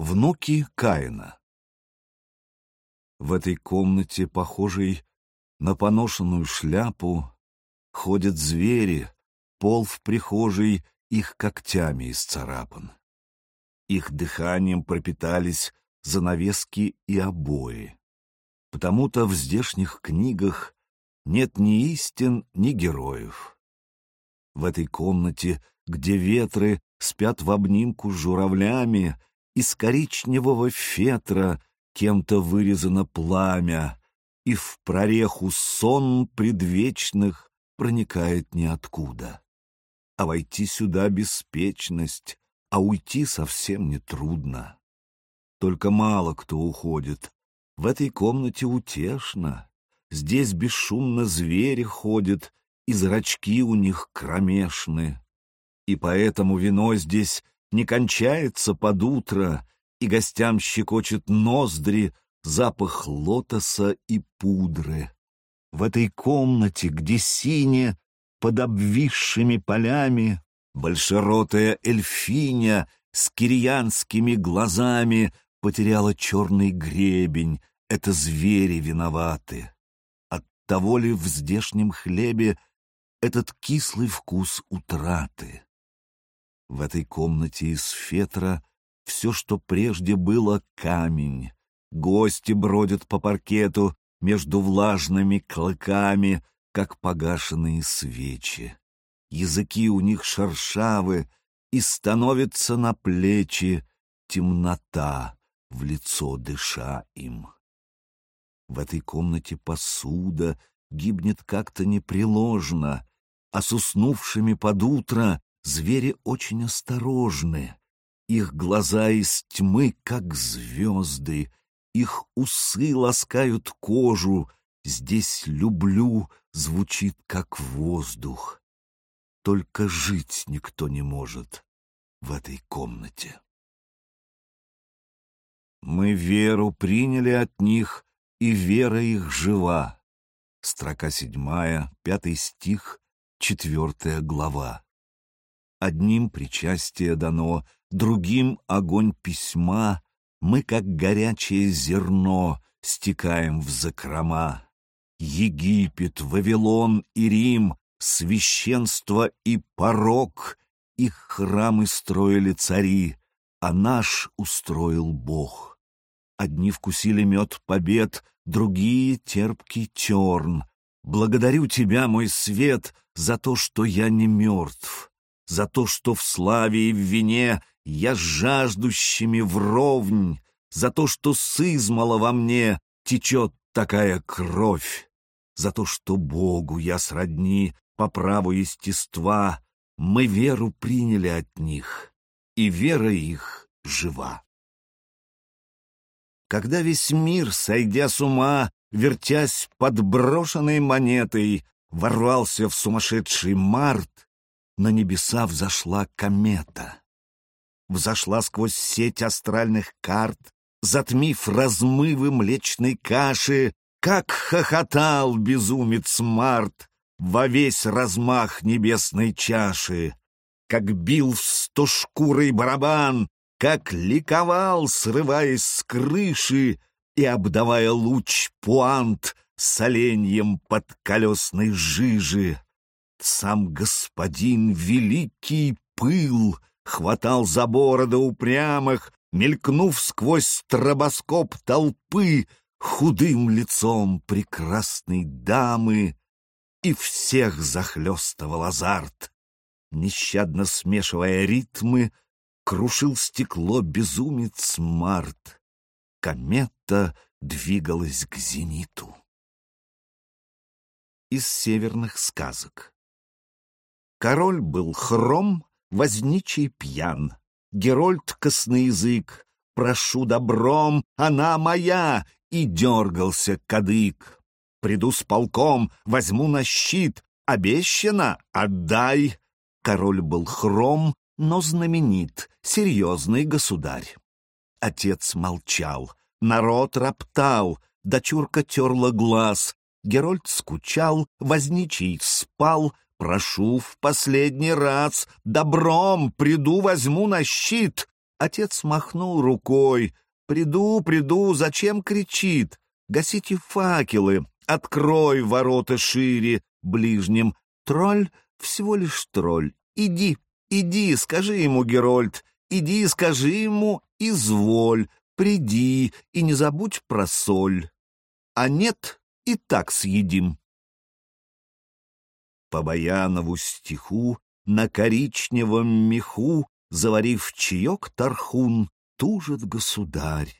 Внуки Каина В этой комнате, похожей на поношенную шляпу, ходят звери, пол в прихожей их когтями исцарапан. Их дыханием пропитались занавески и обои. Потому-то в здешних книгах нет ни истин, ни героев. В этой комнате, где ветры спят в обнимку с журавлями, из коричневого фетра кем-то вырезано пламя, и в прореху сон предвечных проникает ниоткуда. А войти сюда беспечность, а уйти совсем нетрудно. Только мало кто уходит. В этой комнате утешно. Здесь бесшумно звери ходят, и зрачки у них кромешны. И поэтому вино здесь не кончается под утро, и гостям щекочет ноздри запах лотоса и пудры. В этой комнате, где сине под обвисшими полями большеротая эльфиня с кириянскими глазами потеряла черный гребень, это звери виноваты. От того ли в здешнем хлебе этот кислый вкус утраты? В этой комнате из фетра все, что прежде было, камень. Гости бродят по паркету между влажными клыками, как погашенные свечи. Языки у них шершавы, и становится на плечи темнота, в лицо дыша им. В этой комнате посуда гибнет как-то непреложно, а с уснувшими под утро звери очень осторожны. Их глаза из тьмы, как звезды, их усы ласкают кожу, здесь «люблю» звучит как воздух. Только жить никто не может в этой комнате. Мы веру приняли от них, и вера их жива. Строка седьмая, пятый стих, четвертая глава. Одним причастие дано, другим огонь письма, мы, как горячее зерно, стекаем в закрома. Египет, Вавилон и Рим, священство и порог, их храмы строили цари, а наш устроил Бог. Одни вкусили мед побед, другие — терпкий терн. Благодарю тебя, мой свет, за то, что я не мертв, за то, что в славе и в вине я с жаждущими вровнь, за то, что сызмала во мне течет такая кровь, за то, что Богу я сродни по праву естества, мы веру приняли от них, и вера их жива. Когда весь мир, сойдя с ума, вертясь под брошенной монетой, ворвался в сумасшедший март, на небеса взошла комета. Взошла сквозь сеть астральных карт, затмив размывы млечной каши, как хохотал безумец Март во весь размах небесной чаши, как бил в стошкурый барабан, как ликовал, срываясь с крыши и обдавая луч пуант соленьем под колесной жижи. Сам господин великий пыл хватал за бороды упрямых, мелькнув сквозь стробоскоп толпы худым лицом прекрасной дамы, и всех захлестывал азарт. Нещадно смешивая ритмы, крушил стекло безумец Март. Комета двигалась к зениту. Из северных сказок Король был хром, возничий пьян. Герольд косноязык, прошу добром, она моя, и дергался кадык. Приду с полком, возьму на щит, обещано, отдай. Король был хром, но знаменит, серьезный государь. Отец молчал, народ роптал, дочурка терла глаз, Герольд скучал, возничий спал, прошу в последний раз, добром приду возьму на щит, Отец махнул рукой. «Приду, приду, зачем кричит? Гасите факелы, открой ворота шире ближним. Тролль всего лишь тролль. Иди, иди, скажи ему, Герольд, иди, скажи ему, изволь, приди и не забудь про соль. А нет, и так съедим». По Баянову стиху на коричневом меху Заварив чаек тархун, тужит государь.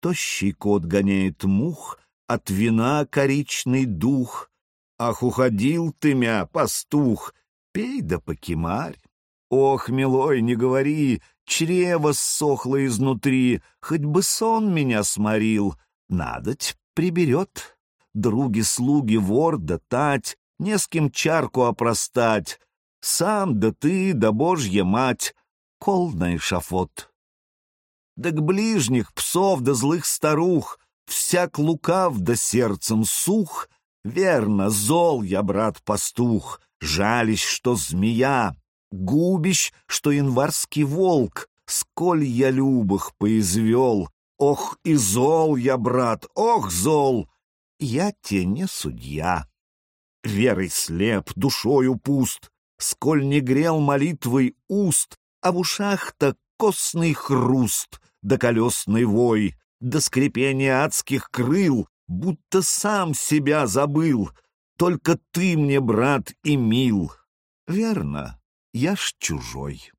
Тощий кот гоняет мух, от вина коричный дух. Ах, уходил ты, мя, пастух, пей да покемарь. Ох, милой, не говори, чрево ссохло изнутри, хоть бы сон меня сморил. Надоть приберет. Други-слуги, вор да тать, не с кем чарку опростать. Сам да ты, да божья мать, кол на эшафот. Да к ближних псов да злых старух, всяк лукав да сердцем сух, верно, зол я, брат-пастух, жалищ, что змея, губищ, что январский волк, сколь я любых поизвел, ох, и зол я, брат, ох, зол, я те не судья. Верой слеп, душою пуст, сколь не грел молитвой уст, а в ушах-то костный хруст, да колесный вой, да скрипение адских крыл, будто сам себя забыл. Только ты мне, брат, и мил. Верно, я ж чужой.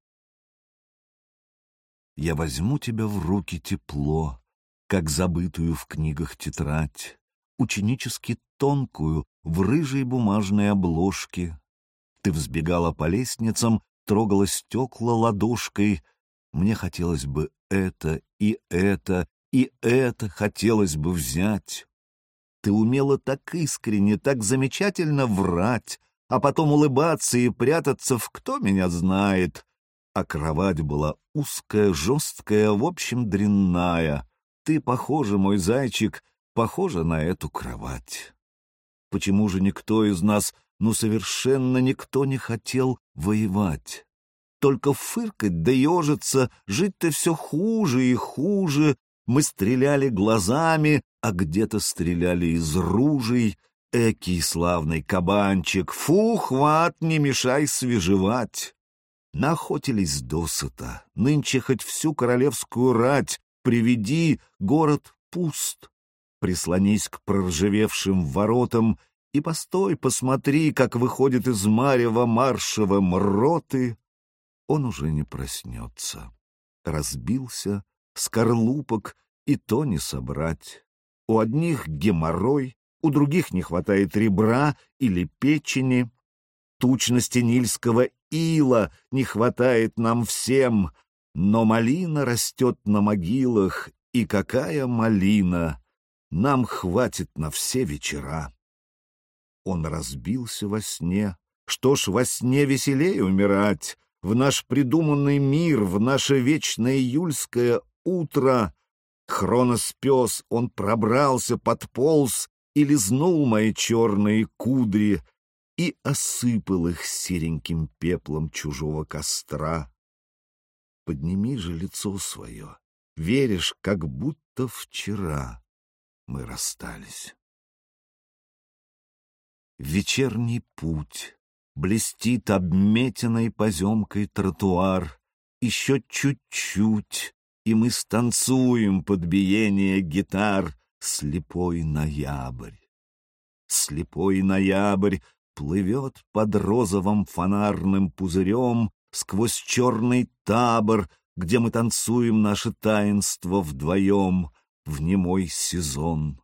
Я возьму тебя в руки тепло, как забытую в книгах тетрадь, ученически тонкую, в рыжей бумажной обложке. Ты взбегала по лестницам трогала стекла ладошкой. Мне хотелось бы это и это, и это хотелось бы взять. Ты умела так искренне, так замечательно врать, а потом улыбаться и прятаться в кто меня знает. А кровать была узкая, жесткая, в общем, дрянная. Ты похожа, мой зайчик, похожа на эту кровать. Почему же никто из нас но совершенно никто не хотел воевать. Только фыркать да ежиться, жить-то все хуже и хуже. Мы стреляли глазами, а где-то стреляли из ружей. Экий славный кабанчик, фу, хват, не мешай свежевать. Наохотились досыта, нынче хоть всю королевскую рать приведи, город пуст. Прислонись к проржавевшим воротам и постой, посмотри, как выходит из марева маршева мроты. Он уже не проснется. Разбился, скорлупок и то не собрать. У одних геморрой, у других не хватает ребра или печени. Тучности нильского ила не хватает нам всем, но малина растет на могилах, и какая малина! Нам хватит на все вечера. Он разбился во сне. Что ж, во сне веселее умирать. В наш придуманный мир, в наше вечное июльское утро. Хронос пес, он пробрался, подполз и лизнул мои черные кудри и осыпал их сереньким пеплом чужого костра. Подними же лицо свое, веришь, как будто вчера мы расстались вечерний путь. Блестит обметенной поземкой тротуар. Еще чуть-чуть, и мы станцуем под биение гитар слепой ноябрь. Слепой ноябрь плывет под розовым фонарным пузырем сквозь черный табор, где мы танцуем наше таинство вдвоем в немой сезон.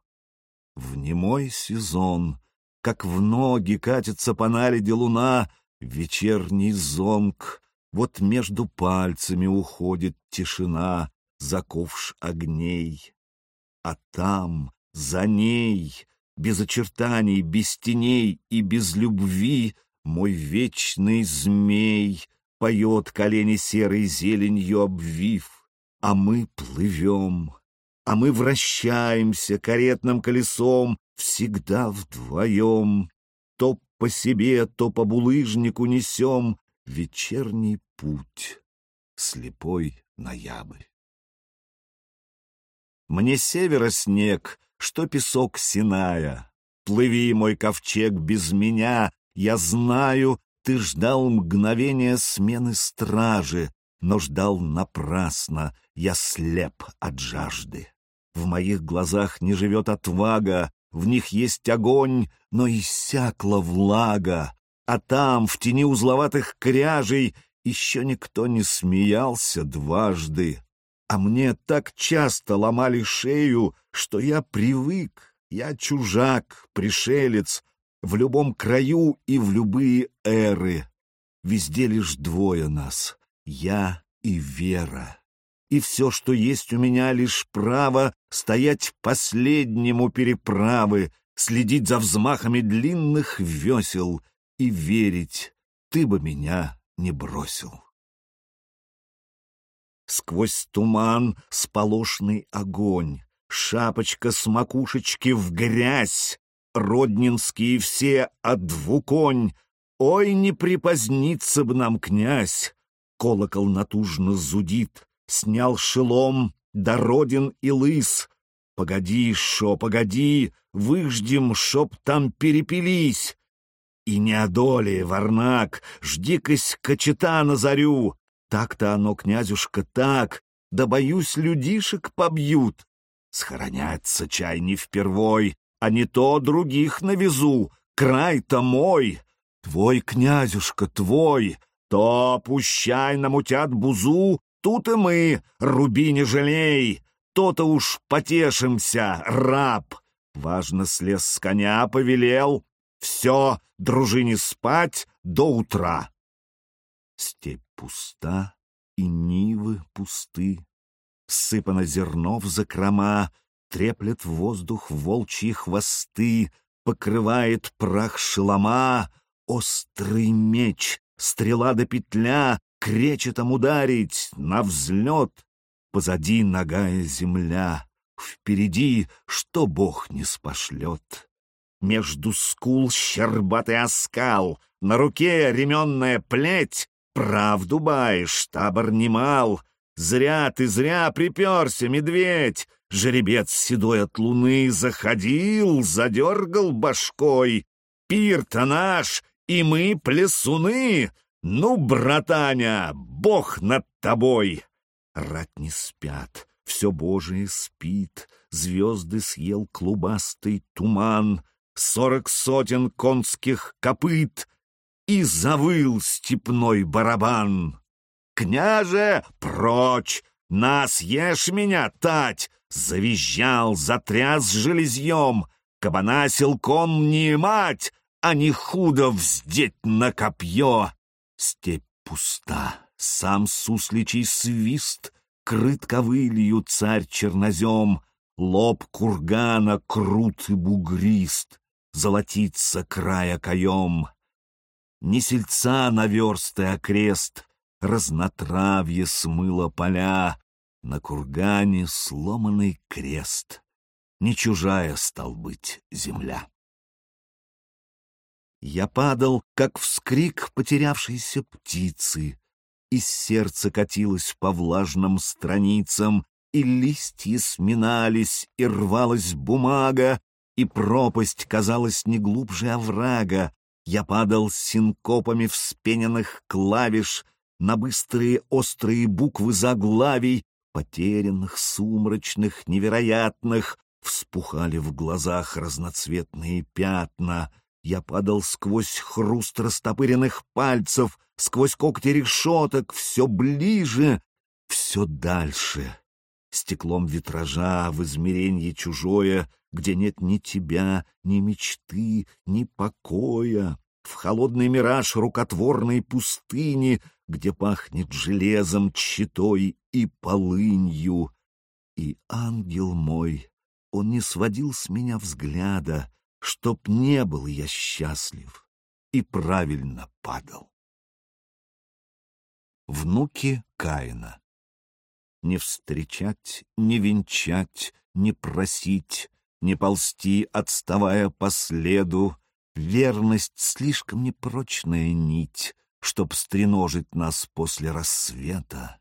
В немой сезон как в ноги катится по наледи луна, вечерний зонг. Вот между пальцами уходит тишина, заковш огней. А там, за ней, без очертаний, без теней и без любви, мой вечный змей поет колени серой зеленью обвив, а мы плывем, а мы вращаемся каретным колесом всегда вдвоем. То по себе, то по булыжнику несем вечерний путь. Слепой ноябрь. Мне севера снег, что песок Синая. Плыви, мой ковчег, без меня. Я знаю, ты ждал мгновения смены стражи, но ждал напрасно, я слеп от жажды. В моих глазах не живет отвага, в них есть огонь, но иссякла влага. А там, в тени узловатых кряжей, еще никто не смеялся дважды. А мне так часто ломали шею, что я привык. Я чужак, пришелец, в любом краю и в любые эры. Везде лишь двое нас — я и Вера. И все, что есть у меня, лишь право стоять последнему переправы, следить за взмахами длинных весел и верить, ты бы меня не бросил. Сквозь туман сполошный огонь, Шапочка с макушечки в грязь, Роднинские все от двуконь. Ой, не припозднится б нам, князь! Колокол натужно зудит, Снял шелом, да родин и лыс. Погоди, шо, погоди, выждем, чтоб там перепились. И не одоли, варнак, жди-кась кочета на зарю, так-то оно, князюшка, так, да, боюсь, людишек побьют. Схоронятся чай не впервой, а не то других навезу, край-то мой. Твой, князюшка, твой, то пущай намутят бузу, тут и мы, руби не жалей, то-то уж потешимся, раб. Важно слез с коня, повелел, все, дружине спать до утра. Степь пуста, и нивы пусты. Сыпано зерно в закрома, треплет воздух волчьи хвосты, покрывает прах шелома, острый меч, стрела до петля, кречетом ударить, на взлет. Позади ногая земля, впереди, что Бог не спошлет. Между скул щербатый оскал, на руке ременная плеть, Правду баешь, табор немал. Зря ты, зря приперся, медведь. Жеребец седой от луны заходил, задергал башкой. Пир-то наш, и мы плесуны. Ну, братаня, бог над тобой. Рать не спят, все Божие спит. Звезды съел клубастый туман. Сорок сотен конских копыт — и завыл степной барабан. «Княже, прочь! Нас ешь меня, тать!» Завизжал, затряс железьем, Кабана силком не мать, А не худо вздеть на копье. Степь пуста, сам сусличий свист, Крыт ковылью царь чернозем, Лоб кургана крут и бугрист, Золотится края каем ни сельца наверсты окрест, разнотравье смыло поля, на кургане сломанный крест, не чужая стал быть земля. Я падал, как вскрик потерявшейся птицы, из сердца катилась по влажным страницам, и листья сминались, и рвалась бумага, и пропасть казалась не глубже оврага, я падал синкопами вспененных клавиш на быстрые острые буквы заглавий, потерянных, сумрачных, невероятных, вспухали в глазах разноцветные пятна. Я падал сквозь хруст растопыренных пальцев, сквозь когти решеток, все ближе, все дальше. Стеклом витража в измеренье чужое где нет ни тебя, ни мечты, ни покоя, в холодный мираж рукотворной пустыни, где пахнет железом, щитой и полынью. И ангел мой, он не сводил с меня взгляда, чтоб не был я счастлив и правильно падал. Внуки Каина Не встречать, не венчать, не просить, не ползти, отставая по следу. Верность — слишком непрочная нить, чтоб стреножить нас после рассвета.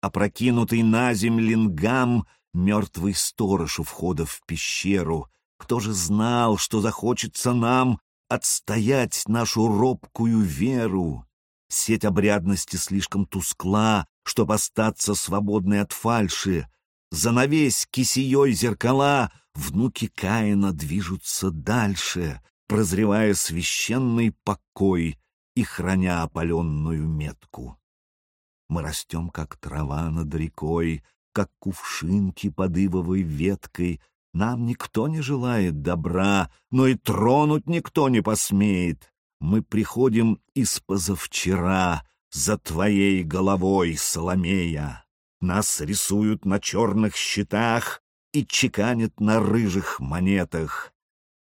опрокинутый на земь лингам, мертвый сторож у входа в пещеру. Кто же знал, что захочется нам отстоять нашу робкую веру? Сеть обрядности слишком тускла, чтоб остаться свободной от фальши. Занавесь кисеей зеркала, внуки Каина движутся дальше, прозревая священный покой и храня опаленную метку. Мы растем, как трава над рекой, как кувшинки под ивовой веткой. Нам никто не желает добра, но и тронуть никто не посмеет. Мы приходим из позавчера за твоей головой, Соломея. Нас рисуют на черных щитах и чеканят на рыжих монетах.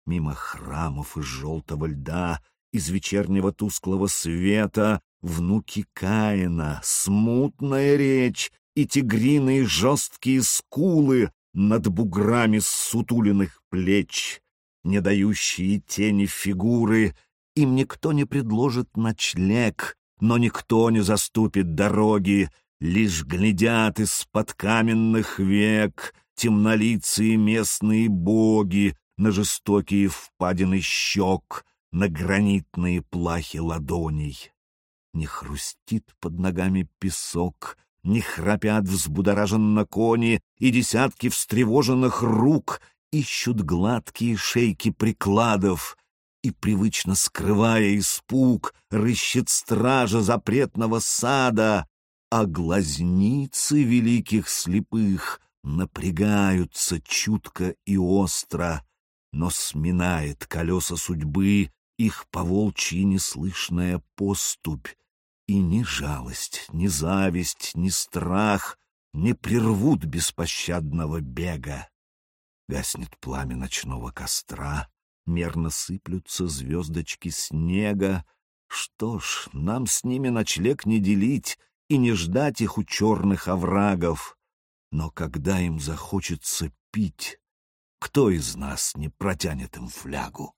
Мимо храмов из желтого льда, из вечернего тусклого света, внуки Каина, смутная речь и тигриные жесткие скулы над буграми сутуленных плеч, не дающие тени фигуры, им никто не предложит ночлег, но никто не заступит дороги, Лишь глядят из-под каменных век темнолицые местные боги на жестокие впадины щек, на гранитные плахи ладоней. Не хрустит под ногами песок, не храпят взбудораженно кони, и десятки встревоженных рук ищут гладкие шейки прикладов, и, привычно скрывая испуг, рыщет стража запретного сада, а глазницы великих слепых напрягаются чутко и остро, но сминает колеса судьбы их поволчьи неслышная поступь, и ни жалость, ни зависть, ни страх не прервут беспощадного бега. Гаснет пламя ночного костра, мерно сыплются звездочки снега. Что ж, нам с ними ночлег не делить, и не ждать их у черных оврагов. Но когда им захочется пить, кто из нас не протянет им флягу?